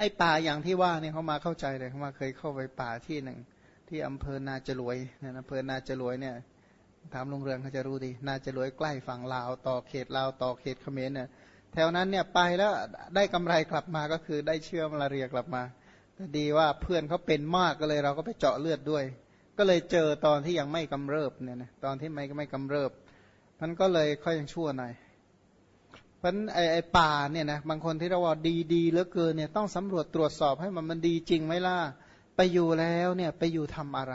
ไอ้ป่าอย่างที่ว่าเนี่ยเขามาเข้าใจเลยเขามาเคยเข้าไปป่าที่หนึ่ง ที่อำเภอนาจรวยเนี่ยอำเภอนาจรวยเนี่ยถามลุงเรืองเขาจะรู้ดี นาจรวยใกล้ฝั่งลาวต่อเขตลาวต่อเขตเขมรเนี่ยแถวนั้นเนี่ยไปแล้วได้กำไรกลับมาก็คือได้เชื้อมาลาเรียกลับมาแต่ดีว่าเพื่อนเขาเป็นมากก็เลยเราก็ไปเจาะเลือดด้วย ก็เลยเจอตอนที่ยังไม่กำเริบเนี่ยนะตอนที่ไม่ไม่กำเริบมันก็เลยค่อยยังชั่วหน่อย เพราะไอ้ไอ้ป่าเนี่ยนะบางคนที่เราว่าดีดีเหลือเกินเนี่ยต้องสำรวจตรวจสอบให้มันมันดีจริงไหมล่ะไปอยู่แล้วเนี่ยไปอยู่ทำอะไร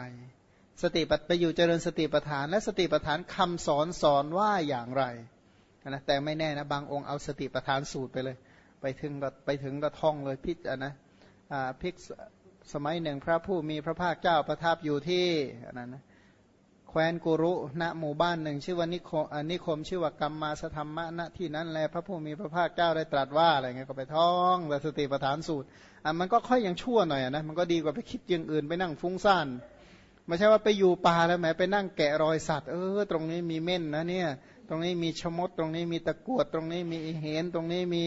สติปัฏไปอยู่เจริญสติปัฏฐาน และสติปัฏฐานคำสอนสอนว่าอย่างไรนะแต่ไม่แน่นะบางองค์เอาสติปัฏฐานสูตรไปเลย ไปถึงก็ไปถึงก็ท่องเลยพิจนะพิกสมัยหนึ่งพระผู้มีพระภาคเจ้าประทับอยู่ที่นั้นนะ แคว้นกุรุณหมู่บ้านหนึ่ง ชื่อว่านิคมนิคม ชื่อว่ากรรมมาสธรรมะณที่นั้นแลพระผู้มีพระภาคเจ้าได้ตรัสว่าอะไรเงี้ยก็ไปท่องแต่สติปัฏฐานสูตรอะมันก็ค่อยยังชั่วหน่อยนะมันก็ดีกว่าไปคิดอย่างอื่นไปนั่งฟุ้งซ่านไม่ใช่ว่าไปอยู่ป่าแล้วแหมไปนั่งแกะรอยสัตว์เออตรงนี้มีเม่นนะเนี่ย ตรงนี้มีชมดตรงนี้มีตะกวดตรงนี้มีเห็นตรงนี้มี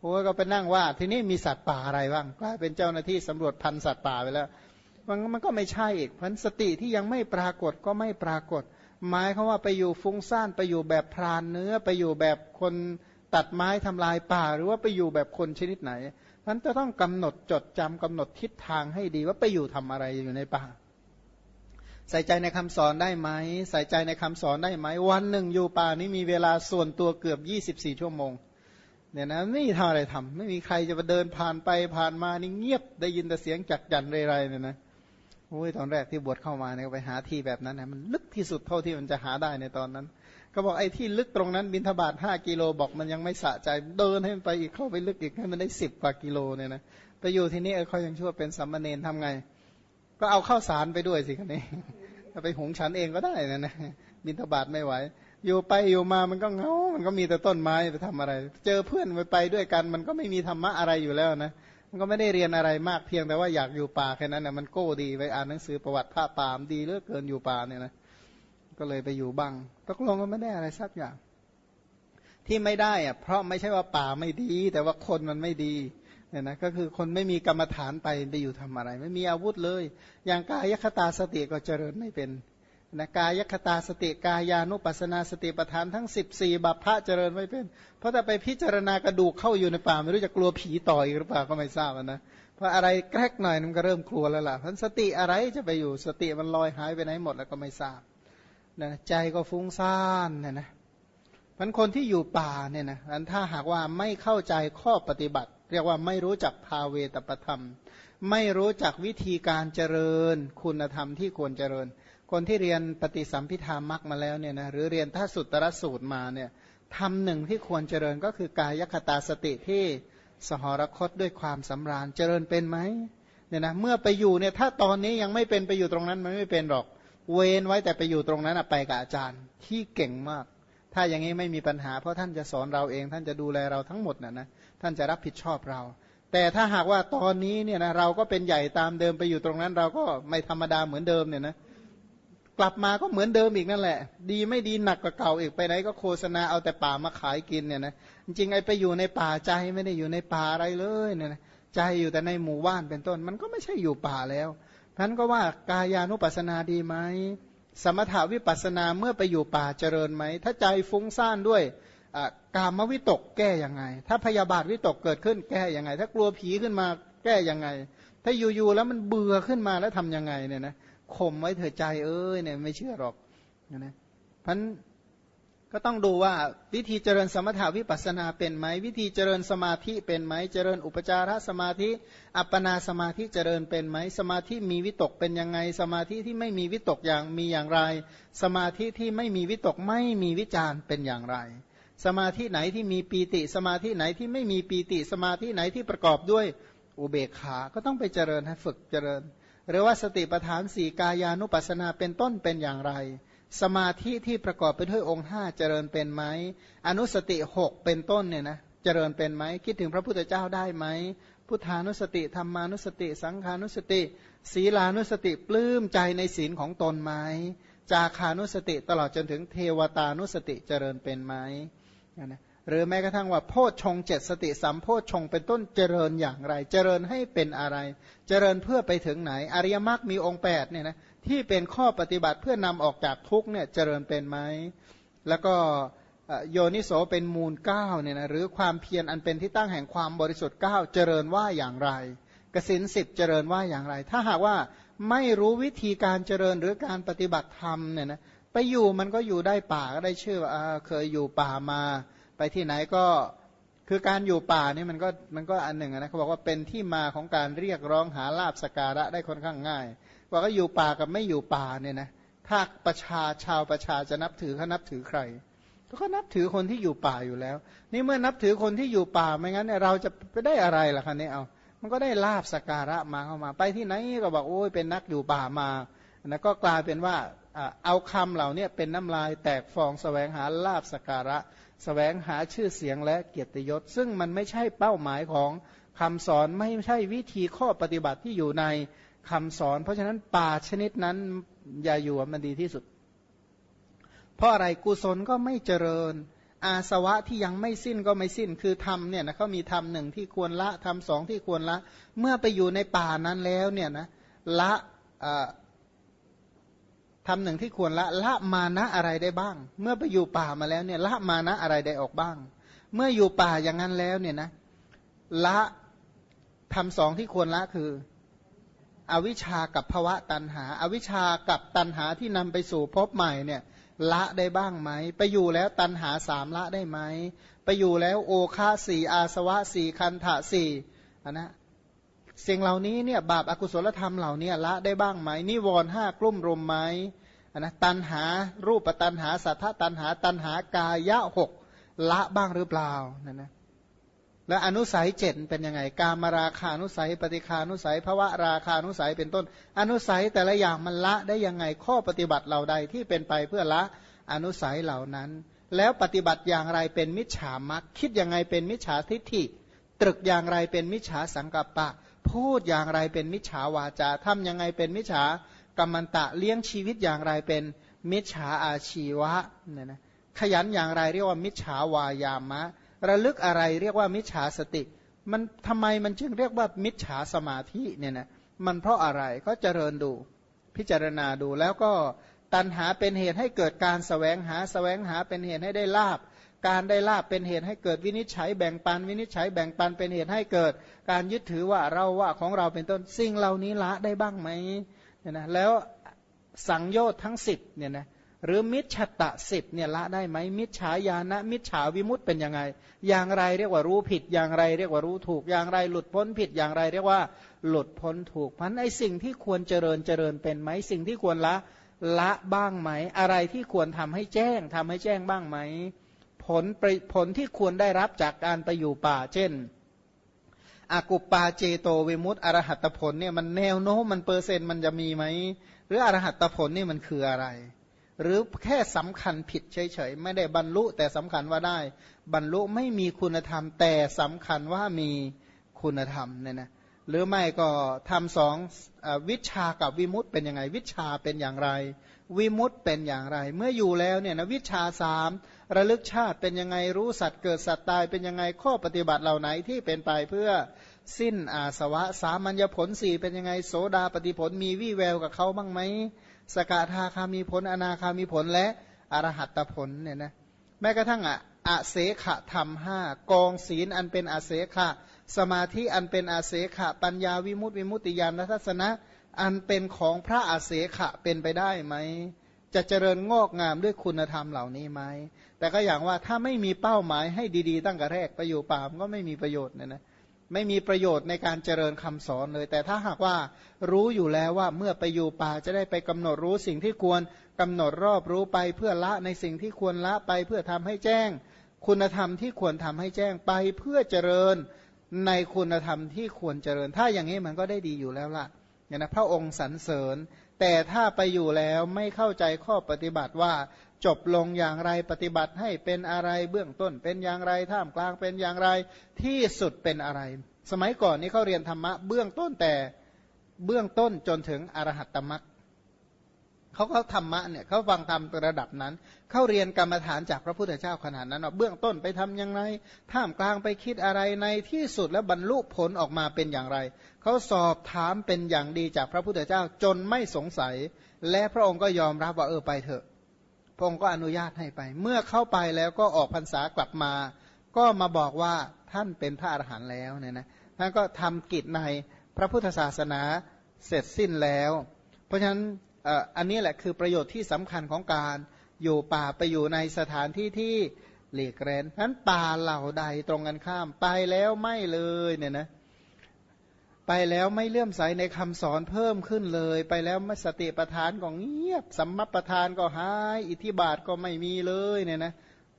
โอ้ก็ไปนั่งว่า ที่นี่มีสัตว์ป่าอะไรบ้างกลายเป็นเจ้าหน้าที่สำรวจพันธุ์สัตว์ป่าไปแล้ว มันมันก็ไม่ใช่อีกพันสติที่ยังไม่ปรากฏก็ไม่ปรากฏ หมายเขาว่าไปอยู่ฟุ้งซ่านไปอยู่แบบพรานเนื้อไปอยู่แบบคนตัดไม้ทำลายป่า หรือว่าไปอยู่แบบคนชนิดไหนมันจะต้องกำหนดจดจำกำหนดทิศทางให้ดีว่าไปอยู่ทำอะไรอยู่ในป่า ใส่ใจในคำสอนได้ไหมใส่ใจในคำสอนได้ไหมวันหนึ่งอยู่ป่านี้มีเวลาส่วนตัวเกือบ24ชั่วโมงเนี่ยนะไม่มีทำอะไรทำไม่มีใครจะมาเดินผ่านไปผ่านมานี่เงียบได้ยินแต่เสียงจักจันไรๆเนี่ยนะ อ้ยตอนแรกที่บวชเข้ามาเนี่ยไปหาที่แบบนั้นนะมันลึกที่สุดเท่าที่มันจะหาได้ในตอนนั้น ก็บอกไอ้ที่ลึกตรงนั้นบินทบาทห้ากิโลบอกมันยังไม่สะใจเดินให้มันไปอีกเข้าไปลึกอีกให้มันได้สิบกว่ากิโลเนี่ยนะไปอยู่ที่นี่เออเขายังชั่วเป็นสัมมาเนนทำไง ก็เอาข้าวสารไปด้วยสิคันนี้ไปหุงฉันเองก็ได้นะนะบินทบาทไม่ไหวอยู่ไปอยู่มามันก็เงา มันก็มีแต่ต้นไม้ไปทำอะไร เจอเพื่อนไปไปด้วยกัน มันก็ไม่มีธรรมะอะไรอยู่แล้วนะ ก็ไม่ได้เรียนอะไรมากเพียงแต่ว่าอยากอยู่ป่าแค่นั้นนะมันโก้ดีไปอ่านหนังสือประวัติพระป่ามดีเหลือเกินอยู่ป่าเนี่ยนะก็เลยไปอยู่บ้างตกลงก็ไม่ได้อะไรสักอย่าง ที่ไม่ได้อะเพราะไม่ใช่ว่าป่าไม่ดี แต่ว่าคนมันไม่ดีเนี่ยนะก็คือคนไม่มีกรรมฐานไปไปอยู่ทำอะไร ไม่มีอาวุธเลย อย่างกายคตาสติก็เจริญไม่เป็น นะกายคตาสติกายานุปัสนาสติปทานทั้ง 14 บัพพะเจริญไม่เป็น เพราะถ้าไปพิจารณากระดูกเข้าอยู่ในป่า ไม่รู้จะกลัวผีต่อยหรือเปล่าก็ไม่ทราบนะเพราะอะไรแกรกหน่อยมันก็เริ่มกลัวแล้วล่ะพันสติอะไรจะไปอยู่สติมันลอยหายไปไหนหมดแล้วก็ไม่ทราบนะใจก็ฟุ้งซ่านนี่ยนะพันคนที่อยู่ป่าเนี่ยนะอันถ้าหากว่าไม่เข้าใจข้อปฏิบัติ เรียกว่าไม่รู้จักภาเวตประธรรม ไม่รู้จักวิธีการเจริญ คุณธรรมที่ควรเจริญ คนที่เรียนปฏิสัมพิธามักมาแล้วเนี่ยนะหรือเรียนท่าสุตรสูตรมาเนี่ยทำหนึ่งที่ควรเจริญก็คือกายคตาสติที่สหรคตด้วยความสำราญเจริญเป็นไหมเนี่ยนะเมื่อไปอยู่เนี่ยถ้าตอนนี้ยังไม่เป็นไปอยู่ตรงนั้นมันไม่เป็นหรอก เว้นไว้แต่ไปอยู่ตรงนั้นไปกับอาจารย์ที่เก่งมาก ถ้าอย่างนี้ไม่มีปัญหา เพราะท่านจะสอนเราเอง ท่านจะดูแลเราทั้งหมดนะนะท่านจะรับผิดชอบเรา แต่ถ้าหากว่าตอนนี้เนี่ยนะเราก็เป็นใหญ่ตามเดิมไปอยู่ตรงนั้น เราก็ไม่ธรรมดาเหมือนเดิมเนี่ยนะ กลับมาก็เหมือนเดิมอีกนั่นแหละ ดีไม่ดีหนักกว่าเก่าอีกไปไหนก็โฆษณาเอาแต่ป่ามาขายกินเนี่ยนะจริงไอ้ไปอยู่ในป่าใจไม่ได้อยู่ในป่าอะไรเลยเนี่ยนะใจอยู่แต่ในหมู่บ้านเป็นต้น มันก็ไม่ใช่อยู่ป่าแล้วท่านก็ว่ากายานุปัสนาดีไหมสมถาวิปัสนาเมื่อไปอยู่ป่าเจริญไหมถ้าใจฟุ้งซ่านด้วยกามวิตกแก้ยังไง ถ้าพยาบาทวิตกเกิดขึ้นแก้ยังไง ถ้ากลัวผีขึ้นมาแก้ยังไง ถ้าอยู่ๆแล้วมันเบื่อขึ้นมาแล้วทํำยังไงเนี่ยนะ ข่มไว้เถอะใจเอ้ยเนี่ยไม่เชื่อหรอกนะพันก็ต้องดูว่าวิธีเจริญสมถาวิปัสนาเป็นไหมวิธีเจริญสมาธิเป็นไหมเจริญอุปจารสมาธิอัปปนาสมาธิเจริญเป็นไหมสมาธิมีวิตกเป็นยังไง สมาธิที่ไม่มีวิตกอย่างมีอย่างไร สมาธิที่ไม่มีวิตกไม่มีวิจารเป็นอย่างไร สมาธิไหนที่มีปีติ สมาธิไหนที่ไม่มีปีติ สมาธิไหนที่ประกอบด้วยอุเบกขา ก็ต้องไปเจริญให้ฝึกเจริญ หรือว่าสติปัฏฐานสี่กายานุปัสนาเป็นต้นเป็นอย่างไร สมาธิที่ประกอบไปด้วยองค์ห้าเจริญเป็นไหมอนุสติหกเป็นต้นเนี่ยนะเจริญเป็นไหมคิดถึงพระพุทธเจ้าได้ไหมพุทธานุสติธรรมานุสติ สังขานุสติ ศีลานุสติปลื้มใจในศีลของตนไหมจาคานุสติตลอดจนถึงเทวตานุสติเจริญเป็นไหมนะ หรือแม้กระทั่งว่าโพชฌงเจ็ดสติสัมโพชฌงเป็นต้นเจริญอย่างไร เจริญให้เป็นอะไร เจริญเพื่อไปถึงไหน อริยมรรคมีองค์8เนี่ยนะที่เป็นข้อปฏิบัติเพื่อนำออกจากทุกเนี่ยเจริญเป็นไหมแล้วก็โยนิโสเป็นมูลเก้าเนี่ยนะหรือความเพียรอันเป็นที่ตั้งแห่งความบริสุทธิ์เก้าเจริญว่าอย่างไร กสินสิบเจริญว่าอย่างไร ถ้าหากว่าไม่รู้วิธีการเจริญหรือการปฏิบัติธรรมเนี่ยนะไปอยู่มันก็อยู่ได้ป่าก็ได้ชื่อว่าเคยอยู่ป่ามา ไปที่ไหนก็คือการอยู่ป่านี่มันก็มันก็อันหนึ่งนะเขาบอกว่าเป็นที่มาของการเรียกร้องหาลาบสการะได้ค่อนข้างง่ายว่าก็อยู่ป่ากับไม่อยู่ป่าเนี่ยนะถ้าประชาชาวประชาจะนับถือเขานับถือใครก็นับถือคนที่อยู่ป่าอยู่แล้ว นี่เมื่อนับถือคนที่อยู่ป่าไม่งั้นเนี่ยเราจะไปได้อะไรล่ะคะเนี่ยเอามันก็ได้ลาบสการะมาเข้ามา ไปที่ไหนก็บอกโอ้ยเป็นนักอยู่ป่ามานะก็กลายเป็นว่าเอาคำเหล่านี้เป็นน้ำลายแตกฟองสแสวงหาลาบสการะ แสวงหาชื่อเสียงและเกียรติยศ ซึ่งมันไม่ใช่เป้าหมายของคำสอนไม่ใช่วิธีข้อปฏิบัติที่อยู่ในคำสอน เพราะฉะนั้นป่าชนิดนั้นอย่าอยู่มันดีที่สุด เพราะอะไรกุศลก็ไม่เจริญ อาสวะที่ยังไม่สิ้นก็ไม่สิ้นคือธรรมเนี่ยนะเขามีธรรมหนึ่งที่ควรละธรรมสองที่ควรละ เมื่อไปอยู่ในป่านั้นแล้วเนี่ยนะละ ทำหนึ่งที่ควรละละมานะอะไรได้บ้าง เมื่อไปอยู่ป่ามาแล้วเนี่ยละมานะอะไรได้ออกบ้าง เมื่ออยู่ป่าอย่างนั้นแล้วเนี่ยนะละทำสองที่ควรละคือ อวิชากับภวะตันหาอวิชากับตันหาที่นำไปสู่พบใหม่เนี่ยละได้บ้างไหม ไปอยู่แล้วตันหาสามละได้ไหม ไปอยู่แล้วโอคาสี่อาสวะสี่คันถะสี่นนะ สิ่งเหล่านี้เนี่ยบาปอากุศลธรรมเหล่านี้ละได้บ้างไหมนิวรณ์ห้ากลุ่มรมไหมนะตันหารูปตันหาสัทธตันหาตันหากายะหกละบ้างหรือเปล่านั่นนะและอนุสัยเจ็ดเป็นยังไง การมาราคานุสัย ปฏิคานุสัยภวะราคานุสัยเป็นต้น อนุสัยแต่ละอย่างมันละได้ยังไงข้อปฏิบัติเหล่าใดที่เป็นไปเพื่อละอนุสัยเหล่านั้น แล้วปฏิบัติอย่างไรเป็นมิจฉามักคิดยังไงเป็นมิจฉาทิฏฐิ ตรึกอย่างไรเป็นมิจฉาสังกัปปะ พูดอย่างไรเป็นมิจฉาวาจาทำยังไงเป็นมิจฉากรรมันตะเลี้ยงชีวิตอย่างไรเป็นมิจฉาอาชีวะเนี่ยนะขยันอย่างไรเรียกว่ามิจฉาวายามะ ระลึกอะไรเรียกว่ามิจฉาสติ มันทำไมมันจึงเรียกว่ามิจฉาสมาธิเนี่ยนะมันเพราะอะไรก็เจริญดู พิจารณาดูแล้วก็ตัณหาเป็นเหตุให้เกิดการสแสวงหาสแสวงหาเป็นเหตุให้ได้ลาบ การได้ลาบเป็นเหตุให้เกิดวินิจฉัยแบ่งปัน วินิจฉัยแบ่งปันเป็นเหตุให้เกิด การยึดถือว่าเราว่าของเราเป็นต้นสิ่งเหล่านี้ละได้บ้างไหมเนี่ยนะแล้วสังโยชน์ทั้งสิบเนี่ยนะหรือมิจฉตะสิบเนี่ยละได้ไหมมิจฉาญาณะมิจฉาวิมุตเป็นยังไง อย่างไรเรียกว่ารู้ผิด อย่างไรเรียกว่ารู้ถูก อย่างไรหลุดพ้นผิดอย่างไรเรียกว่า หลุดพ้นถูกพันไอสิ่งที่ควรเจริญเจริญเป็นไหมสิ่งที่ควรละละบ้างไหม อะไรที่ควรทำให้แจ้งทำให้แจ้งบ้างไหม ผลผลที่ควรได้รับจากการไปอยู่ป่า เช่นอากุปปาเจโตเวมุตอรหัตผลเนี่ยมันแนวโน้มมันเปอร์เซ็นต์มันจะมีไหม หรืออรหัตผลนี่มันคืออะไร หรือแค่สำคัญผิดเฉยๆ ไม่ได้บรรลุแต่สำคัญว่าได้ บรรลุไม่มีคุณธรรม แต่สำคัญว่ามีคุณธรรมเนี่ยนะหรือไม่ก็ทำสองวิชากับวิมุตเป็นยังไง วิชาเป็นอย่างไร วิมุตเป็นอย่างไร เมื่ออยู่แล้วเนี่ยนะวิชาสาม ระลึกชาติเป็นยังไงรู้สัตว์เกิดสัตว์ตายเป็นยังไงข้อปฏิบัติเหล่าไหนที่เป็นไปเพื่อสิ้นอาสวะสามัญญผลสี่เป็นยังไงโสดาปฏิผลมีวี่แววกับเขาบ้างไหมสกทาคามีผลอนาคามีผลและอรหัตผลเนี่ยนะแม้กระทั่งอะอาเสขะธรรมห้ากองศีลอันเป็นอาเสขะ สมาธิอันเป็นอาเสขะ ปัญญาวิมุตติวิมุตติญาณทัศนะ อันเป็นของพระอาเสขะเป็นไปได้ไหม จะเจริญงอกงามด้วยคุณธรรมเหล่านี้ไหม แต่ก็อย่างว่าถ้าไม่มีเป้าหมายให้ดีๆ ตั้งแต่แรกไปอยู่ป่ามก็ไม่มีประโยชน์เนี่ยนะไม่มีประโยชน์ในการเจริญคำสอนเลย แต่ถ้าหากว่ารู้อยู่แล้วว่าเมื่อไปอยู่ป่าจะได้ไปกำหนดรู้สิ่งที่ควรกำหนดรอบรู้ไปเพื่อละในสิ่งที่ควรละไปเพื่อทำให้แจ้ง คุณธรรมที่ควรทำให้แจ้งไปเพื่อเจริญในคุณธรรมที่ควรเจริญ ถ้าอย่างนี้มันก็ได้ดีอยู่แล้วล่ะอย่างนะพระองค์สรรเสริญ แต่ถ้าไปอยู่แล้วไม่เข้าใจข้อปฏิบัติว่าจบลงอย่างไรปฏิบัติให้เป็นอะไรเบื้องต้น เป็นอย่างไรท่ามกลางเป็นอย่างไรที่สุดเป็นอะไร สมัยก่อนนี้เขาเรียนธรรมะเบื้องต้นแต่เบื้องต้นจนถึงอรหัตตมรรค เขาเขาธรรมะเนี่ยเขาฟังธรรมระดับนั้น เขาเรียนกรรมฐานจากพระพุทธเจ้าขนาดนั้นว่าเบื้องต้นไปทํำยังไงท่ามกลางไปคิดอะไรในที่สุดแล้วบรรลุผลออกมาเป็นอย่างไร เขาสอบถามเป็นอย่างดีจากพระพุทธเจ้าจนไม่สงสัย และพระองค์ก็ยอมรับว่าเออไปเถอะ พระองค์ก็อนุญาตให้ไป เมื่อเข้าไปแล้วก็ออกพรรษากลับมา ก็มาบอกว่าท่านเป็นพระอรหันต์แล้วเนี่ยนะท่านก็ทำกิจในพระพุทธศาสนาเสร็จสิ้นแล้ว เพราะฉะนั้น อันนี้แหละคือประโยชน์ที่สำคัญของการอยู่ป่าไปอยู่ในสถานที่ที่หลีกเร้นนั้นป่าเหล่าใดตรงกันข้าม ไปแล้วไม่เลยเนี่ยนะไปแล้วไม่เลื่อมใสในคำสอนเพิ่มขึ้นเลย ไปแล้วสติประธานก็เงียบสัมมาประธานก็หาย อิทธิบาทก็ไม่มีเลยเนี่ยนะ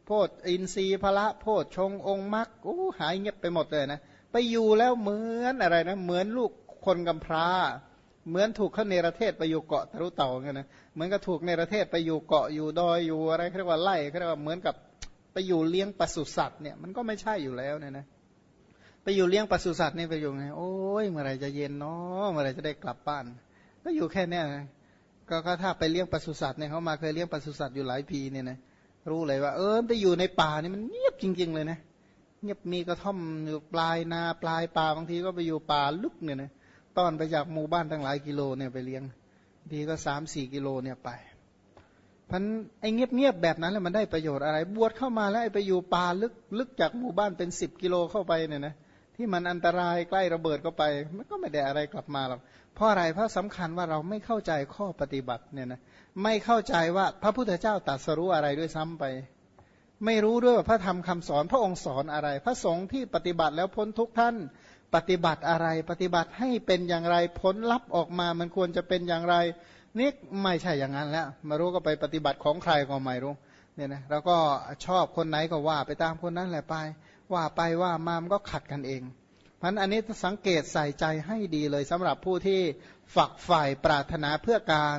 โพธอินทรีย์พระโพธชงองค์มรรคโอ้หายเงียบไปหมดเลยนะไปอยู่แล้วเหมือนอะไรนะเหมือนลูกคนกำพร้า เหมือนถูกเขาเนรเทศไปอยู่เกาะตะรุเต่าเงี้ยนะเหมือนกับถูกเนรเทศไปอยู่เกาะอยู่ดอยอยู่อะไรเรียกว่าไล่เรียกว่าเหมือนกับไปอยู่เลี้ยงปศุสัตว์เนี่ยมันก็ไม่ใช่อยู่แล้วเนี่ยนะไปอยู่เลี้ยงปศุสัตว์นี่ไปอยู่ไงโอ้ยเมื่อไรจะเย็นเนาะเมื่อไรจะได้กลับบ้าน ก็อยู่แค่เนี้ยก็ถ้าไปเลี้ยงปศุสัตว์เนี่ยเขามาเคยเลี้ยงปศุสัตว์อยู่หลายปีเนี่ยนะรู้เลยว่า เออไปอยู่ในป่านี่มันเงียบจริง ๆ เลยนะเงียบมีกระท่อมอยู่ปลายนาปลายป่าบางทีก็ไปอยู่ป่าลึกเนี่ยนะ ต้อนไปจากหมู่บ้านทั้งหลายกิโลเนี่ยไปเลี้ยง ดีก็สามสี่กิโลเนี่ยไปพันไอ้เงียบๆแบบนั้นแล้วมันได้ประโยชน์อะไร บวชเข้ามาแล้วไอ้ไปอยู่ป่าลึกลึกจากหมู่บ้านเป็นสิบกิโลเข้าไปเนี่ยนะที่มันอันตรายใกล้ระเบิดก็ไป มันก็ไม่ได้อะไรกลับมาหรอกเพราะอะไรเพราะสำคัญว่าเราไม่เข้าใจข้อปฏิบัติเนี่ยนะไม่เข้าใจว่าพระพุทธเจ้าตรัสรู้อะไรด้วยซ้ำไป ไม่รู้ด้วยว่าพระธรรมคำสอนพระองค์สอนอะไร พระสงฆ์ที่ปฏิบัติแล้วพ้นทุกท่าน ปฏิบัติอะไร ปฏิบัติให้เป็นอย่างไรผลลัพธ์ออกมามันควรจะเป็นอย่างไรนี่ไม่ใช่อย่างนั้นแล้วมารู้ก็ไปปฏิบัติของใครก็ไม่รู้เนี่ยนะแล้วก็ชอบคนไหนก็ว่าไปตามคนนั้นแหละไป ว่าไปว่ามามันก็ขัดกันเองเพราะอันนี้สังเกตใส่ใจให้ดีเลยสำหรับผู้ที่ฝักฝ่ายปรารถนาเพื่อการ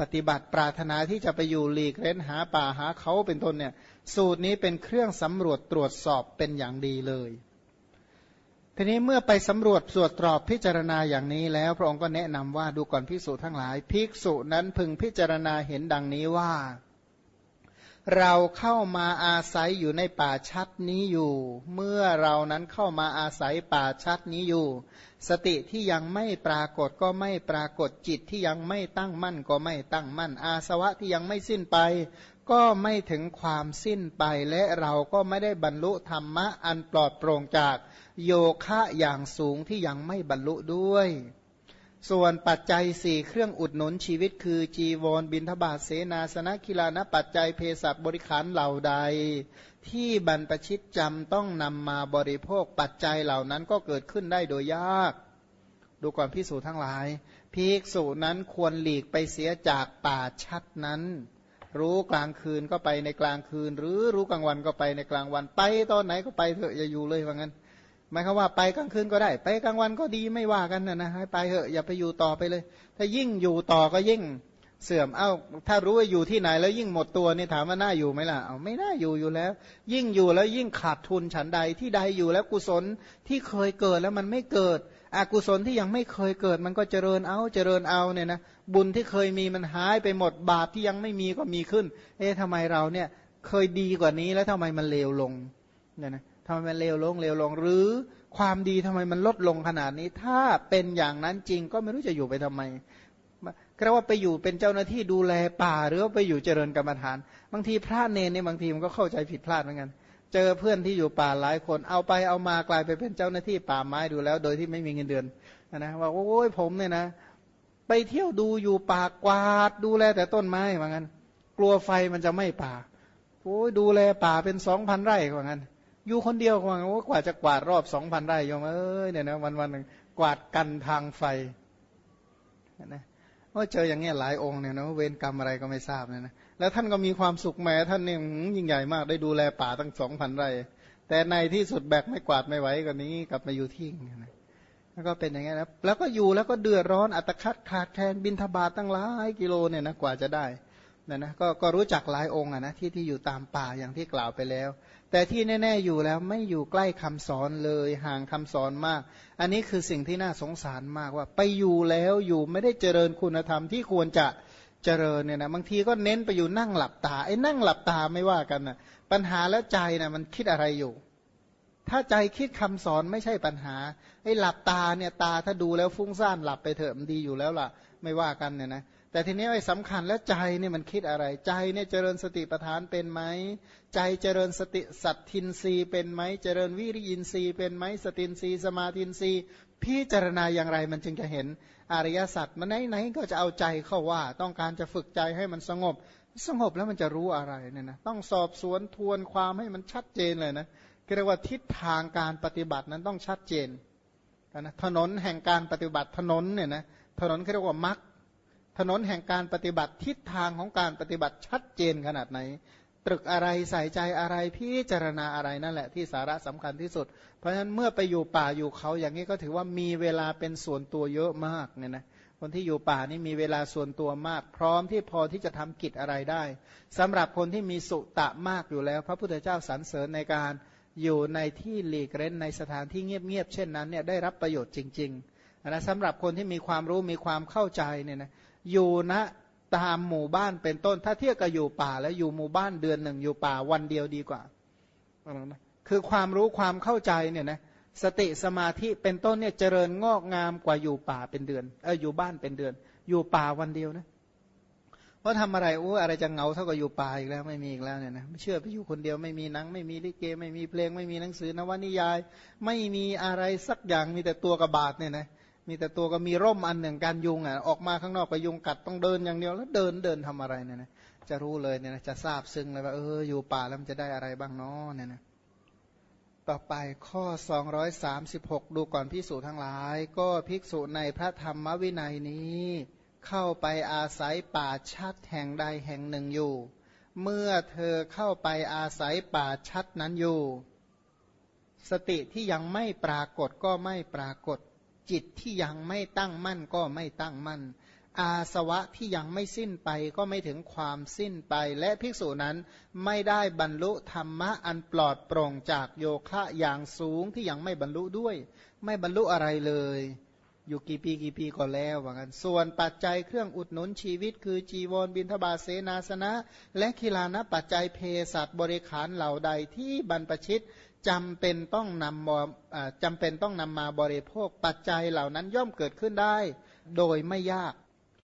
ปฏิบัติปรารถนาที่จะไปอยู่หลีกเล่นหาป่าหาเขาเป็นต้นเนี่ยสูตรนี้เป็นเครื่องสำรวจตรวจสอบเป็นอย่างดีเลย ทีนี้เมื่อไปสำรวจสวดตรอบพิจารณาอย่างนี้แล้ว พระองค์ก็แนะนำว่าดูก่อนภิกษุทั้งหลาย ภิกษุนั้นพึงพิจารณาเห็นดังนี้ว่า เราเข้ามาอาศัยอยู่ในป่าชัดนี้อยู่ เมื่อเรานั้นเข้ามาอาศัยป่าชัดนี้อยู่ สติที่ยังไม่ปรากฏก็ไม่ปรากฏจิตที่ยังไม่ตั้งมั่นก็ไม่ตั้งมั่น อาสวะที่ยังไม่สิ้นไป ก็ไม่ถึงความสิ้นไปและเราก็ไม่ได้บรรลุธรรมะอันปลอดโปร่งจากโยคะอย่างสูงที่ยังไม่บรรลุด้วย ส่วนปัจจัยสี่เครื่องอุดหนุนชีวิตคือ จีวรบินทบาทเสนาสนะกีฬานปัจจัยเพศับริขารเหล่าใด ที่บรรพชิตจำต้องนำมาบริโภคปัจจัยเหล่านั้นก็เกิดขึ้นได้โดยยาก ดูก่อนพิสูจทั้งหลาย ภิกษุนั้นควรหลีกไปเสียจากป่าชัดนั้น รู้กลางคืนก็ไปในกลางคืน หรือรู้กลางวันก็ไปในกลางวัน ไปตอนไหนก็ไปเถอะอย่าอยู่เลยว่างั้นหมายความว่าไปกลางคืนก็ได้ ไปกลางวันก็ดีไม่ว่ากันนะนะให้ไปเถอะอย่าไปอยู่ต่อไปเลย ถ้ายิ่งอยู่ต่อก็ยิ่งเสื่อมเอ้า ถ้ารู้ว่าอยู่ที่ไหนแล้วยิ่งหมดตัวนี่ถามว่าน่าอยู่ไหมล่ะเอาไม่น่าอยู่อยู่แล้ว ยิ่งอยู่แล้วยิ่งขาดทุนฉันใดที่ใดอยู่แล้วกุศลที่เคยเกิดแล้วมันไม่เกิด อกุศลที่ยังไม่เคยเกิดมันก็เจริญเอาเจริญเอาเนี่ยนะบุญที่เคยมีมันหายไปหมดบาปที่ยังไม่มีก็มีขึ้น เอ๊ะทำไมเราเนี่ยเคยดีกว่านี้แล้วทำไมมันเลวลงเนี่ยนะทำไมมันเลวลงเลวลงหรือความดีทำไมมันลดลงขนาดนี้ ถ้าเป็นอย่างนั้นจริงก็ไม่รู้จะอยู่ไปทำไมก็ว่าไปอยู่เป็นเจ้าหน้าที่ดูแลป่าหรือว่าไปอยู่เจริญกรรมฐาน บางทีพระเนรเนี่ยบางทีมันก็เข้าใจผิดพลาดเหมือนกัน เจอเพื่อนที่อยู่ป่าหลายคนเอาไปเอามากลายไปเป็นเจ้าหน้าที่ป่าไม้ดูแล้ว โดยที่ไม่มีเงินเดือนนะว่าโอ้ยผมเนี่ยนะ ไปเที่ยวดูอยู่ป่ากวาดดูแลแต่ต้นไม้เหมือนกันกลัวไฟมันจะไหม้ป่าโอ้ยดูแลป่าเป็นสองพันไร่เหมือนกันอยู่คนเดียวว่ากว่าจะกวาดรอบสองพันไร่ยมเอ้ยเนี่ยนะวันวันหนึ่งกวาดกันทางไฟนะ ว่าเจออย่างเงี้ยหลายองค์เนี่ยนะเวรกรรมอะไรก็ไม่ทราบเนี่ยนะแล้วท่านก็มีความสุขแม้ท่านเนี่ยยิ่งใหญ่มากได้ดูแลป่าตั้งสองพันไร่ แต่ในที่สุดแบกไม่กวาดไม่ไหวกว่านี้กลับมาอยู่ที่นะแล้วก็เป็นอย่างเงี้ยนะแล้วก็อยู่แล้วก็เดือดร้อนอัตคัดขาดแคลนบินทบาทตั้งหลายกิโลเนี่ยนะกว่าจะได้นะนะก็ก็รู้จักหลายองค์นะที่ที่อยู่ตามป่าอย่างที่กล่าวไปแล้ว แต่ที่แน่ ๆอยู่แล้วไม่อยู่ใกล้คำสอนเลยห่างคำสอนมาก อันนี้คือสิ่งที่น่าสงสารมากว่า ไปอยู่แล้วอยู่ไม่ได้เจริญคุณธรรมที่ควรจะเจริญเนี่ยนะบางทีก็เน้นไปอยู่นั่งหลับตาไอ้นั่งหลับตาไม่ว่ากันนะปัญหาแล้วใจนะมันคิดอะไรอยู่ ถ้าใจคิดคำสอนไม่ใช่ปัญหาไอ้หลับตาเนี่ยตาถ้าดูแล้วฟุ้งซ่านหลับไปเถอะมันดีอยู่แล้วล่ะ ไม่ว่ากันเนี่ยนะ แต่ทีนี้ไอ้สำคัญแล้วใจเนี่ยมันคิดอะไร ใจเนี่ยเจริญสติปัฏฐานเป็นไหมใจเจริญสติสัตทินรีเป็นไหมเจริญวิริยินรีเป็นไหมสตินรีสมาธินรีพิจารณาอย่างไรมันจึงจะเห็นอริยสัจมันไหนๆก็จะเอาใจเข้าว่า ต้องการจะฝึกใจให้มันสงบ สงบแล้วมันจะรู้อะไรเนี่ยนะต้องสอบสวนทวนความให้มันชัดเจนเลยนะเรียกว่าทิศทางการปฏิบัตินั้นต้องชัดเจนนะถนนแห่งการปฏิบัติถนนเนี่ยนะถนนเรียกว่ามัก ถนนแห่งการปฏิบัติทิศทางของการปฏิบัติชัดเจนขนาดไหน ตรึกอะไรใส่ใจอะไรพิจารณาอะไรนั่นแหละที่สาระสำคัญที่สุด เพราะฉะนั้นเมื่อไปอยู่ป่าอยู่เขาอย่างนี้ก็ถือว่ามีเวลาเป็นส่วนตัวเยอะมากเนี่ยนะคนที่อยู่ป่านี่มีเวลาส่วนตัวมาก พร้อมที่พอที่จะทำกิจอะไรได้สำหรับคนที่มีสุตะมากอยู่แล้ว พระพุทธเจ้าสรรเสริญในการอยู่ในที่หลีกเร้นในสถานที่เงียบๆเช่นนั้นเนี่ยได้รับประโยชน์จริงๆนะสำหรับคนที่มีความรู้มีความเข้าใจเนี่ยนะ อยู่ณตามหมู่บ้านเป็นต้น ถ้าเทียบกับอยู่ป่า แล้วอยู่หมู่บ้านเดือนหนึ่งอยู่ป่าวันเดียวดีกว่าคือความรู้ความเข้าใจเนี่ยนะสติสมาธิเป็นต้นเนี่ยเจริญงอกงามกว่าอยู่ป่าเป็นเดือนเอออยู่บ้านเป็นเดือน อยู่ป่าวันเดียวนะเพราะทำอะไรโอ้อะไรจะเงาเท่ากับอยู่ป่าอีกแล้วไม่มีอีกแล้วเนี่ยนะไม่เชื่อไปอยู่คนเดียวไม่มีหนัง ไม่มีลิเก ไม่มีเพลงไม่มีหนังสือนวนิยาย ไม่มีอะไรสักอย่างมีแต่ตัวกระบาดเนี่ยนะ มีแต่ตัวก็มีร่มอันหนึ่งการยุงอะออกมาข้างนอกไปยุงกัดต้องเดินอย่างเดียวแล้วเดินเดินทำอะไรเนี่ยนะจะรู้เลยเนี่ยนะจะทราบซึ้งเลยว่าเอออยู่ป่าแล้วมันจะได้อะไรบ้างเนาะเนี่ยนะต่อไปข้อ 236 ดูก่อนพิสูจทั้งหลาย ก็ภิกษุในพระธรรมวินัยนี้ เข้าไปอาศัยป่าชัดแห่งใดแห่งหนึ่งอยู่ เมื่อเธอเข้าไปอาศัยป่าชัดนั้นอยู่ สติที่ยังไม่ปรากฏก็ไม่ปรากฏ จิตที่ยังไม่ตั้งมั่นก็ไม่ตั้งมั่น อาสวะที่ยังไม่สิ้นไปก็ไม่ถึงความสิ้นไป และภิกษุนั้นไม่ได้บรรลุธรรมะอันปลอดโปร่งจากโยคะอย่างสูงที่ยังไม่บรรลุด้วย ไม่บรรลุอะไรเลย อยู่กี่ปีกี่ปีก็แล้วว่ากันส่วนปัจจัยเครื่องอุดหนุนชีวิต คือจีวรบินทบาทเสนาสนะ และคิลานะปัจจัยเพศัตบริขารเหล่าใดที่บรรพชิต จำเป็นต้องนำจำเป็นต้องนำมาบริโภคปัจจัยเหล่านั้นย่อมเกิดขึ้นได้ โดยไม่ยาก